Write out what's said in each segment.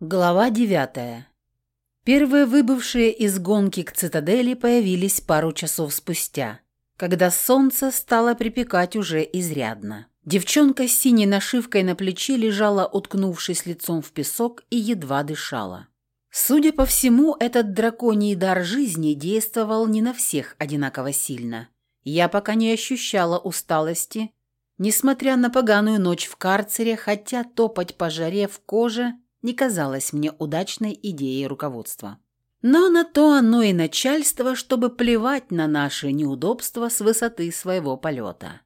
Глава девятая. Первые выбывшие из гонки к цитадели появились пару часов спустя, когда солнце стало припекать уже изрядно. Девчонка с синей нашивкой на плече лежала, уткнувшись лицом в песок, и едва дышала. Судя по всему, этот драконий дар жизни действовал не на всех одинаково сильно. Я пока не ощущала усталости, несмотря на поганую ночь в карцере, хотя топать по жаре в коже – не казалось мне удачной идеей руководства. Но на то оно и начальство, чтобы плевать на наши неудобства с высоты своего полета.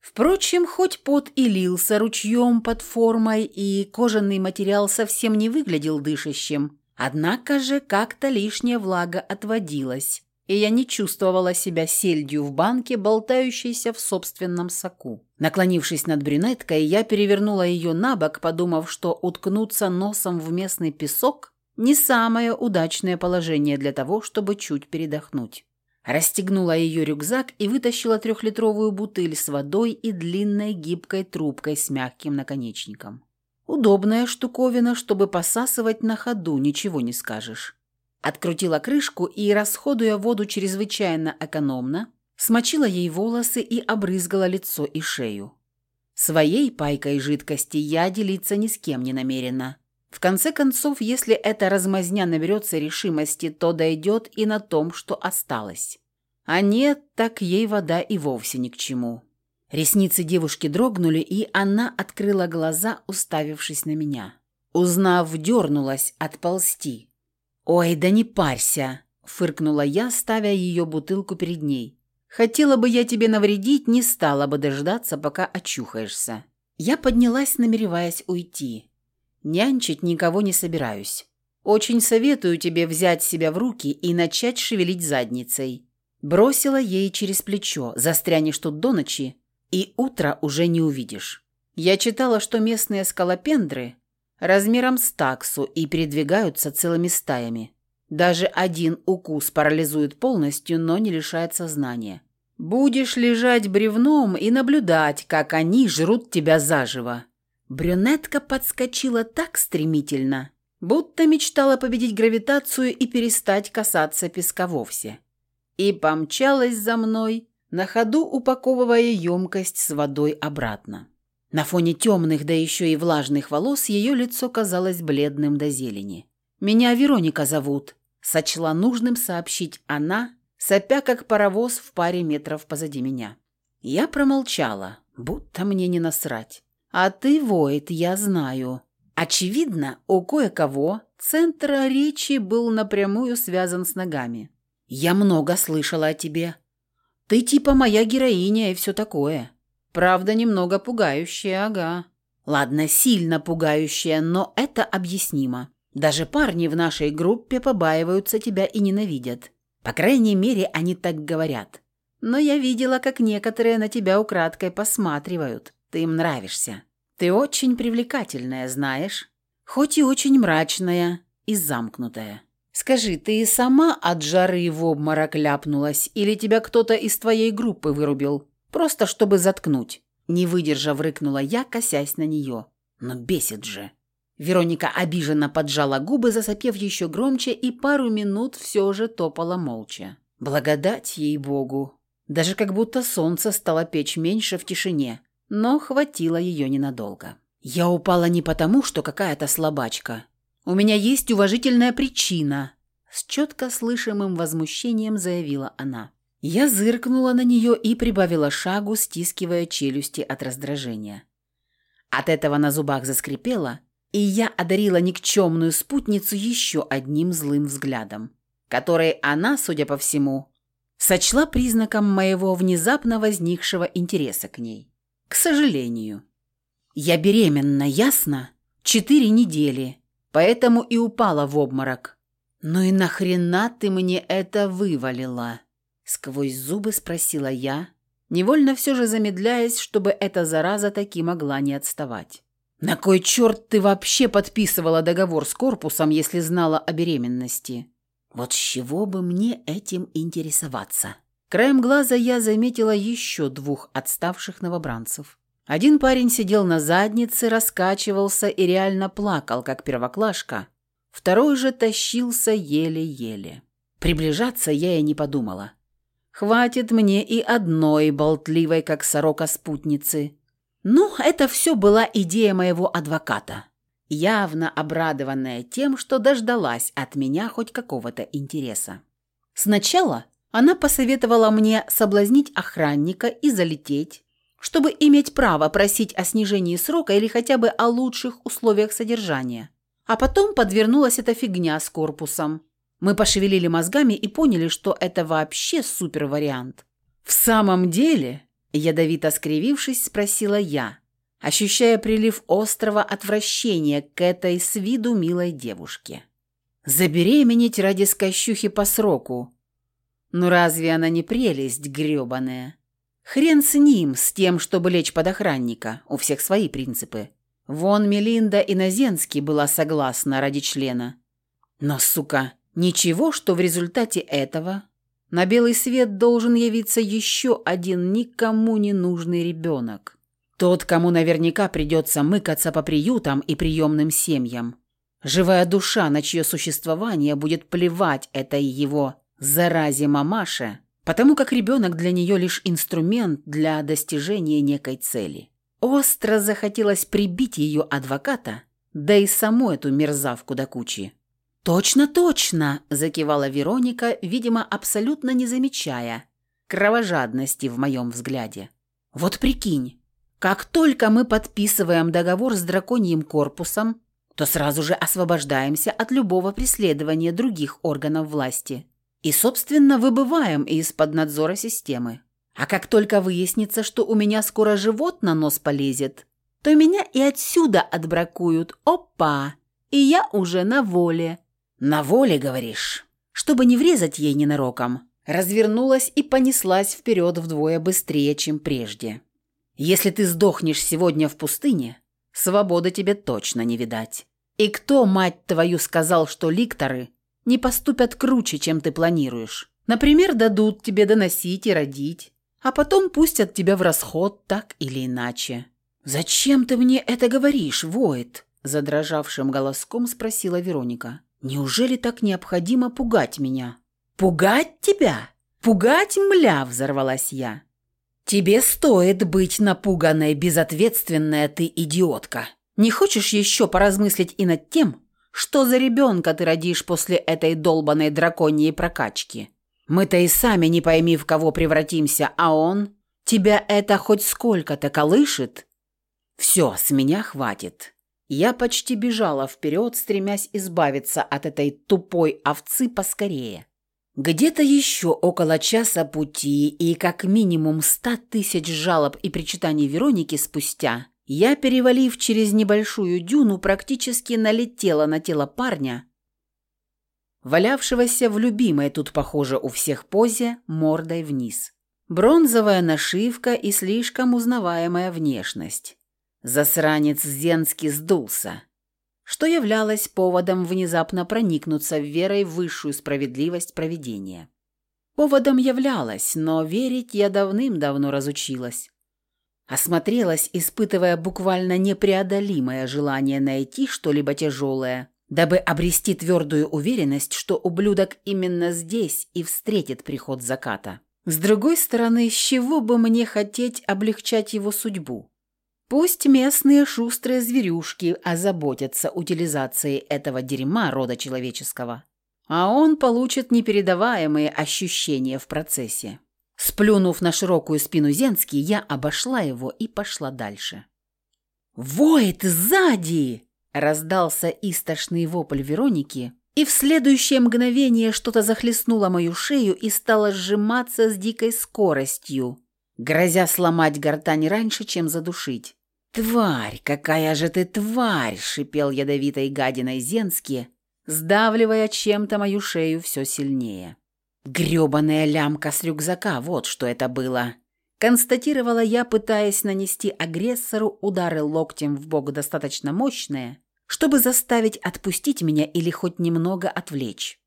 Впрочем, хоть пот и лился ручьем под формой, и кожаный материал совсем не выглядел дышащим, однако же как-то лишняя влага отводилась, и я не чувствовала себя сельдью в банке, болтающейся в собственном соку. Наклонившись над брюнеткой, я перевернула ее на бок, подумав, что уткнуться носом в местный песок – не самое удачное положение для того, чтобы чуть передохнуть. Расстегнула ее рюкзак и вытащила трехлитровую бутыль с водой и длинной гибкой трубкой с мягким наконечником. Удобная штуковина, чтобы посасывать на ходу, ничего не скажешь. Открутила крышку и, расходуя воду чрезвычайно экономно, смочила ей волосы и обрызгала лицо и шею. Своей пайкой жидкости я делиться ни с кем не намерена. В конце концов, если эта размазня наберется решимости, то дойдет и на том, что осталось. А нет, так ей вода и вовсе ни к чему. Ресницы девушки дрогнули, и она открыла глаза, уставившись на меня. Узнав, дернулась отползти. «Ой, да не парься!» – фыркнула я, ставя ее бутылку перед ней. «Хотела бы я тебе навредить, не стала бы дождаться, пока очухаешься». Я поднялась, намереваясь уйти. Нянчить никого не собираюсь. Очень советую тебе взять себя в руки и начать шевелить задницей. Бросила ей через плечо, застрянешь тут до ночи, и утро уже не увидишь. Я читала, что местные скалопендры размером с таксу и передвигаются целыми стаями. Даже один укус парализует полностью, но не лишает сознания. Будешь лежать бревном и наблюдать, как они жрут тебя заживо. Брюнетка подскочила так стремительно, будто мечтала победить гравитацию и перестать касаться песка вовсе. И помчалась за мной, на ходу упаковывая емкость с водой обратно. На фоне темных, да еще и влажных волос ее лицо казалось бледным до зелени. «Меня Вероника зовут», — сочла нужным сообщить она, сопя как паровоз в паре метров позади меня. Я промолчала, будто мне не насрать. «А ты, Войт, я знаю». Очевидно, у кое-кого центр речи был напрямую связан с ногами. «Я много слышала о тебе. Ты типа моя героиня и все такое». Правда, немного пугающая, ага. Ладно, сильно пугающая, но это объяснимо. Даже парни в нашей группе побаиваются тебя и ненавидят. По крайней мере, они так говорят. Но я видела, как некоторые на тебя украдкой посматривают. Ты им нравишься. Ты очень привлекательная, знаешь. Хоть и очень мрачная и замкнутая. Скажи, ты сама от жары в обморок ляпнулась или тебя кто-то из твоей группы вырубил? Просто чтобы заткнуть. Не выдержав, рыкнула я, косясь на нее. Но бесит же. Вероника обиженно поджала губы, засопев еще громче, и пару минут все же топала молча. Благодать ей-богу. Даже как будто солнце стало печь меньше в тишине. Но хватило ее ненадолго. Я упала не потому, что какая-то слабачка. У меня есть уважительная причина. С четко слышимым возмущением заявила она. Я зыркнула на нее и прибавила шагу, стискивая челюсти от раздражения. От этого на зубах заскрипело, и я одарила никчемную спутницу еще одним злым взглядом, который она, судя по всему, сочла признаком моего внезапно возникшего интереса к ней. К сожалению. Я беременна, ясно? Четыре недели, поэтому и упала в обморок. Ну и нахрена ты мне это вывалила?» Сквозь зубы спросила я, невольно все же замедляясь, чтобы эта зараза таки могла не отставать. «На кой черт ты вообще подписывала договор с корпусом, если знала о беременности?» «Вот с чего бы мне этим интересоваться?» Краем глаза я заметила еще двух отставших новобранцев. Один парень сидел на заднице, раскачивался и реально плакал, как первоклашка. Второй же тащился еле-еле. Приближаться я и не подумала. Хватит мне и одной болтливой, как сорока спутницы. Ну, это все была идея моего адвоката, явно обрадованная тем, что дождалась от меня хоть какого-то интереса. Сначала она посоветовала мне соблазнить охранника и залететь, чтобы иметь право просить о снижении срока или хотя бы о лучших условиях содержания. А потом подвернулась эта фигня с корпусом. Мы пошевелили мозгами и поняли, что это вообще супер вариант. В самом деле, ядовито скривившись, спросила я, ощущая прилив острого отвращения к этой с виду милой девушке. Забеременеть ради скощухи по сроку. Ну разве она не прелесть грёбаная? Хрен с ним, с тем, чтобы лечь под охранника. У всех свои принципы. Вон Мелинда Иноземский была согласна ради члена. Но, сука, ничего, что в результате этого на белый свет должен явиться еще один никому не нужный ребенок. Тот, кому наверняка придется мыкаться по приютам и приемным семьям. Живая душа, на чье существование будет плевать этой его заразе мамаше, потому как ребенок для нее лишь инструмент для достижения некой цели. Остро захотелось прибить ее адвоката, да и саму эту мерзавку до кучи. «Точно, точно!» – закивала Вероника, видимо, абсолютно не замечая кровожадности в моем взгляде. «Вот прикинь, как только мы подписываем договор с драконьим корпусом, то сразу же освобождаемся от любого преследования других органов власти и, собственно, выбываем из-под надзора системы. А как только выяснится, что у меня скоро живот на нос полезет, то меня и отсюда отбракуют. Опа! И я уже на воле. На воле, говоришь? Чтобы не врезать ей ненароком, развернулась и понеслась вперед вдвое быстрее, чем прежде. Если ты сдохнешь сегодня в пустыне, свободы тебе точно не видать. И кто, мать твою, сказал, что ликторы не поступят круче, чем ты планируешь? Например, дадут тебе доносить и родить, а потом пустят тебя в расход так или иначе. «Зачем ты мне это говоришь, Воид?» задрожавшим голоском спросила Вероника. «Неужели так необходимо пугать меня?» «Пугать тебя? Пугать, мля!» – взорвалась я. «Тебе стоит быть напуганной, безответственная ты идиотка. Не хочешь еще поразмыслить и над тем, что за ребенка ты родишь после этой долбанной драконьей прокачки? Мы-то и сами не пойми, в кого превратимся, а он? Тебя это хоть сколько-то колышет?» «Все, с меня хватит». Я почти бежала вперед, стремясь избавиться от этой тупой овцы поскорее. Где-то еще около часа пути и как минимум ста тысяч жалоб и причитаний Вероники спустя я, перевалив через небольшую дюну, практически налетела на тело парня, валявшегося в любимой тут, похоже, у всех позе, мордой вниз. Бронзовая нашивка и слишком узнаваемая внешность. Засранец Зенский сдулся, что являлось поводом внезапно проникнуться верой в высшую справедливость проведения. Поводом являлось, но верить я давным-давно разучилась. Осмотрелась, испытывая буквально непреодолимое желание найти что-либо тяжелое, дабы обрести твердую уверенность, что ублюдок именно здесь и встретит приход заката. С другой стороны, с чего бы мне хотеть облегчать его судьбу? Пусть местные шустрые зверюшки озаботятся утилизацией этого дерьма рода человеческого, а он получит непередаваемые ощущения в процессе. Сплюнув на широкую спину Зенский, я обошла его и пошла дальше. «Воет сзади!» – раздался истошный вопль Вероники, и в следующее мгновение что-то захлестнуло мою шею и стало сжиматься с дикой скоростью, грозя сломать гортань раньше, чем задушить. «Тварь, какая же ты тварь!» – шипел ядовитой гадиной Зенский, сдавливая чем-то мою шею все сильнее. Грёбаная лямка с рюкзака, вот что это было. Констатировала я, пытаясь нанести агрессору удары локтем в бок достаточно мощные, чтобы заставить отпустить меня или хоть немного отвлечь.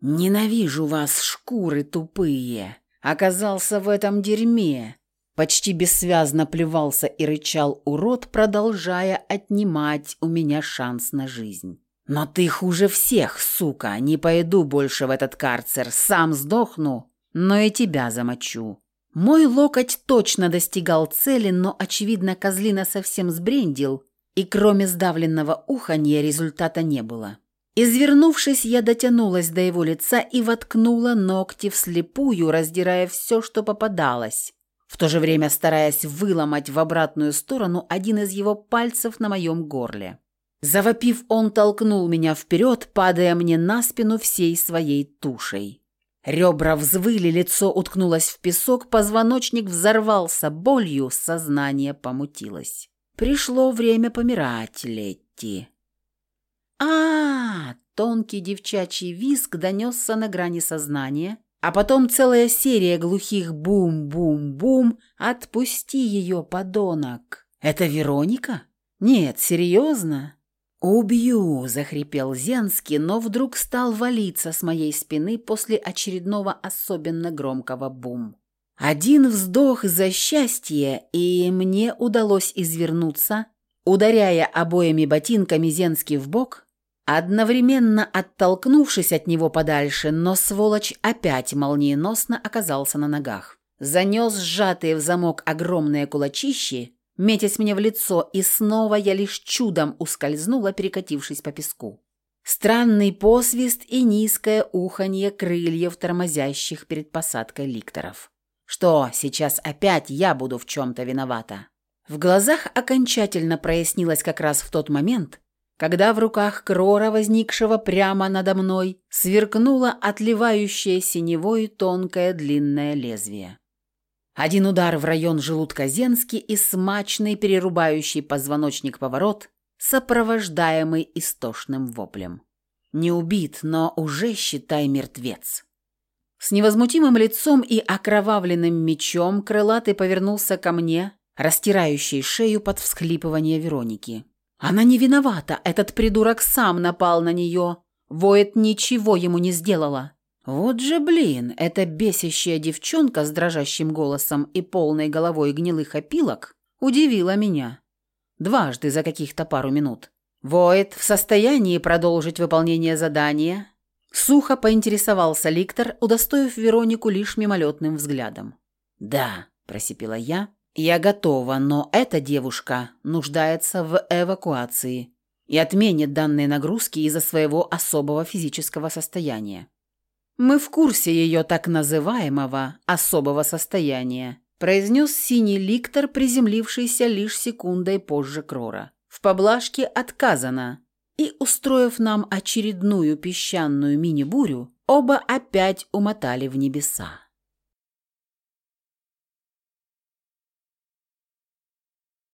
«Ненавижу вас, шкуры тупые! Оказался в этом дерьме!» Почти бессвязно плевался и рычал урод, продолжая отнимать у меня шанс на жизнь. «Но ты хуже всех, сука! Не пойду больше в этот карцер, сам сдохну, но и тебя замочу». Мой локоть точно достигал цели, но, очевидно, козлина совсем сбрендил, и кроме сдавленного уханья результата не было. Извернувшись, я дотянулась до его лица и воткнула ногти вслепую, раздирая все, что попадалось, в то же время стараясь выломать в обратную сторону один из его пальцев на моем горле. Завопив, он толкнул меня вперед, падая мне на спину всей своей тушей. Ребра взвыли, лицо уткнулось в песок, позвоночник взорвался болью, сознание помутилось. Пришло время помирать, Летти. а, -а, -а Тонкий девчачий визг донесся на грани сознания, а потом целая серия глухих бум-бум-бум «Отпусти ее, подонок!» «Это Вероника? Нет, серьезно?» «Убью!» – захрипел Зенский, но вдруг стал валиться с моей спины после очередного особенно громкого бум. Один вздох за счастье, и мне удалось извернуться, ударяя обоими ботинками Зенский в бок, одновременно оттолкнувшись от него подальше, но сволочь опять молниеносно оказался на ногах. Занес сжатые в замок огромные кулачищи, метясь мне в лицо, и снова я лишь чудом ускользнула, перекатившись по песку. Странный посвист и низкое уханье крыльев, тормозящих перед посадкой ликторов. Что, сейчас опять я буду в чем-то виновата? В глазах окончательно прояснилось как раз в тот момент, когда в руках Крора, возникшего прямо надо мной, сверкнуло отливающее синевой тонкое длинное лезвие. Один удар в район желудка Зенски и смачный перерубающий позвоночник поворот, сопровождаемый истошным воплем. Не убит, но уже, считай, мертвец. С невозмутимым лицом и окровавленным мечом крылатый повернулся ко мне, растирающий шею под всхлипывание Вероники. Она не виновата, этот придурок сам напал на нее. Воет ничего ему не сделала. Вот же блин, эта бесящая девчонка с дрожащим голосом и полной головой гнилых опилок удивила меня. Дважды за каких-то пару минут. Воет в состоянии продолжить выполнение задания. Сухо поинтересовался Ликтор, удостоив Веронику лишь мимолетным взглядом. «Да», – просипела я, – «я готова, но эта девушка нуждается в эвакуации и отменит данные нагрузки из-за своего особого физического состояния. «Мы в курсе ее так называемого особого состояния», произнес синий ликтор, приземлившийся лишь секундой позже Крора. «В поблажке отказано». И, устроив нам очередную песчаную мини-бурю, оба опять умотали в небеса.